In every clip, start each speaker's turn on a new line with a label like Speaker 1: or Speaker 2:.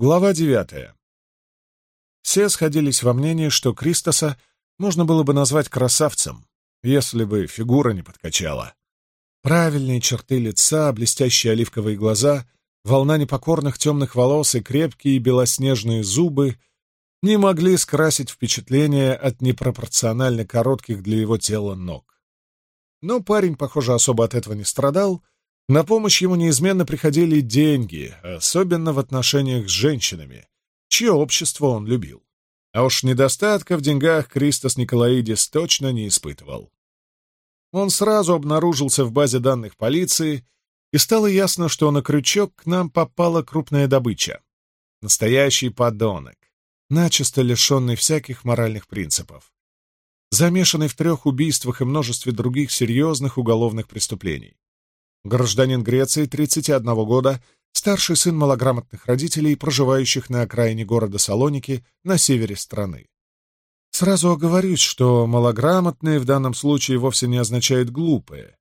Speaker 1: Глава девятая. Все сходились во мнении, что Кристоса можно было бы назвать красавцем, если бы фигура не подкачала. Правильные черты лица, блестящие оливковые глаза, волна непокорных темных волос и крепкие белоснежные зубы не могли скрасить впечатление от непропорционально коротких для его тела ног. Но парень, похоже, особо от этого не страдал на помощь ему неизменно приходили деньги, особенно в отношениях с женщинами, чье общество он любил. А уж недостатка в деньгах Кристос Николаидис точно не испытывал. Он сразу обнаружился в базе данных полиции, и стало ясно, что на крючок к нам попала крупная добыча. Настоящий подонок, начисто лишенный всяких моральных принципов, замешанный в трех убийствах и множестве других серьезных уголовных преступлений. Гражданин Греции 31 года, старший сын малограмотных родителей, проживающих на окраине города Салоники на севере страны. Сразу оговорюсь, что малограмотные в данном случае вовсе не означают глупые.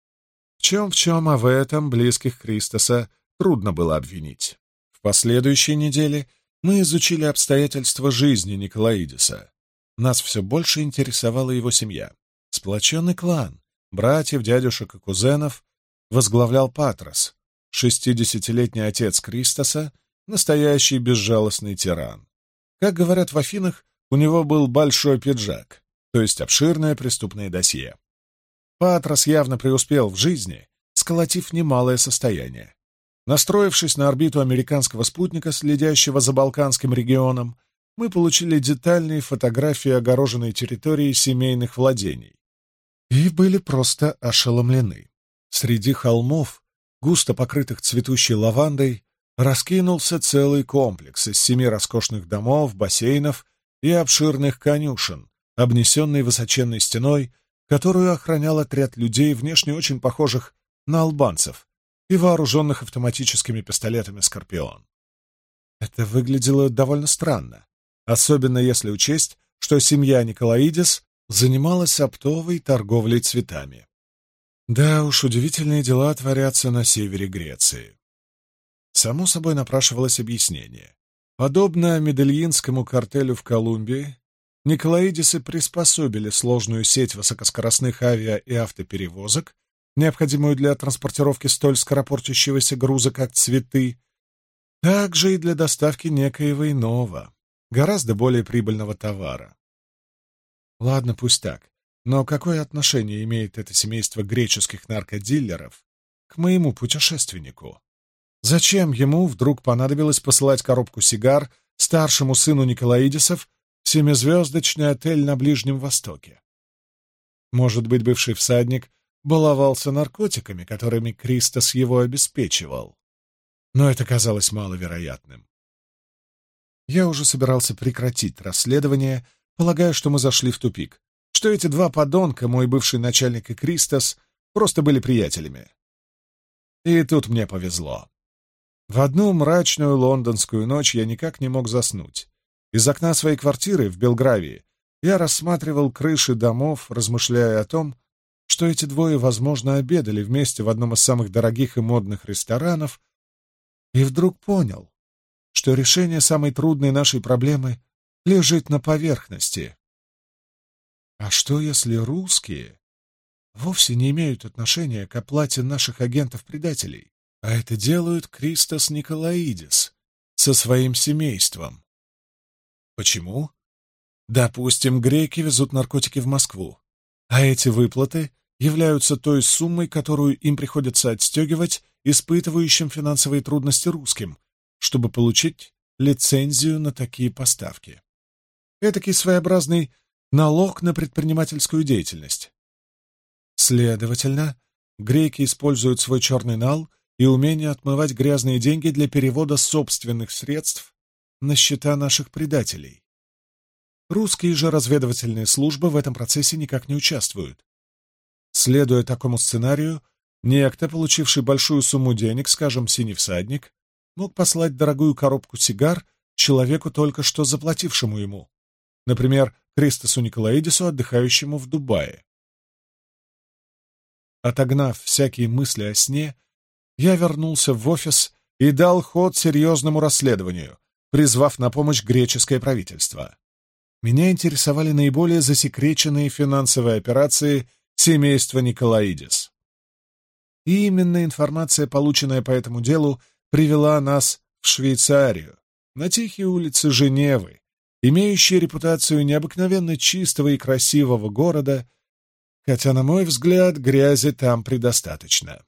Speaker 1: В чем в чем, а в этом близких Кристоса трудно было обвинить. В последующей неделе мы изучили обстоятельства жизни Николаидиса. Нас все больше интересовала его семья. Сплоченный клан, братьев, дядюшек и кузенов, возглавлял Патрос, шестидесятилетний отец Кристоса, настоящий безжалостный тиран. Как говорят в Афинах, у него был большой пиджак, то есть обширное преступное досье. Патрос явно преуспел в жизни, сколотив немалое состояние. Настроившись на орбиту американского спутника, следящего за Балканским регионом, мы получили детальные фотографии огороженной территории семейных владений и были просто ошеломлены среди холмов, густо покрытых цветущей лавандой, раскинулся целый комплекс из семи роскошных домов, бассейнов и обширных конюшен, обнесенный высоченной стеной, которую охранял отряд людей, внешне очень похожих на албанцев и вооруженных автоматическими пистолетами «Скорпион». Это выглядело довольно странно, особенно если учесть, что семья Николаидис занималась оптовой торговлей цветами. Да уж, удивительные дела творятся на севере Греции. Само собой напрашивалось объяснение. Подобно медельинскому картелю в Колумбии, Николаидисы приспособили сложную сеть высокоскоростных авиа- и автоперевозок, необходимую для транспортировки столь скоропортящегося груза, как цветы, также и для доставки некоего иного, гораздо более прибыльного товара. Ладно, пусть так. Но какое отношение имеет это семейство греческих наркодиллеров к моему путешественнику? Зачем ему вдруг понадобилось посылать коробку сигар старшему сыну Николаидисов в семизвездочный отель на Ближнем Востоке? Может быть, бывший всадник баловался наркотиками, которыми Кристос его обеспечивал. Но это казалось маловероятным. Я уже собирался прекратить расследование, полагая, что мы зашли в тупик что эти два подонка, мой бывший начальник и Кристос, просто были приятелями. И тут мне повезло. В одну мрачную лондонскую ночь я никак не мог заснуть. Из окна своей квартиры в Белгравии я рассматривал крыши домов, размышляя о том, что эти двое, возможно, обедали вместе в одном из самых дорогих и модных ресторанов, и вдруг понял, что решение самой трудной нашей проблемы лежит на поверхности. А что, если русские вовсе не имеют отношения к оплате наших агентов-предателей, а это делают Кристос Николаидис со своим семейством? Почему? Допустим, греки везут наркотики в Москву, а эти выплаты являются той суммой, которую им приходится отстегивать испытывающим финансовые трудности русским, чтобы получить лицензию на такие поставки. Этакий своеобразный налог на предпринимательскую деятельность. Следовательно, греки используют свой черный нал и умение отмывать грязные деньги для перевода собственных средств на счета наших предателей. Русские же разведывательные службы в этом процессе никак не участвуют. Следуя такому сценарию, некто, получивший большую сумму денег, скажем, «Синий всадник», мог послать дорогую коробку сигар человеку, только что заплатившему ему например, Кристосу Николаидису, отдыхающему в Дубае. Отогнав всякие мысли о сне, я вернулся в офис и дал ход серьезному расследованию, призвав на помощь греческое правительство. Меня интересовали наиболее засекреченные финансовые операции семейства Николаидис. И именно информация, полученная по этому делу, привела нас в Швейцарию, на тихие улицы Женевы, имеющий репутацию необыкновенно чистого и красивого города, хотя, на мой взгляд, грязи там предостаточно.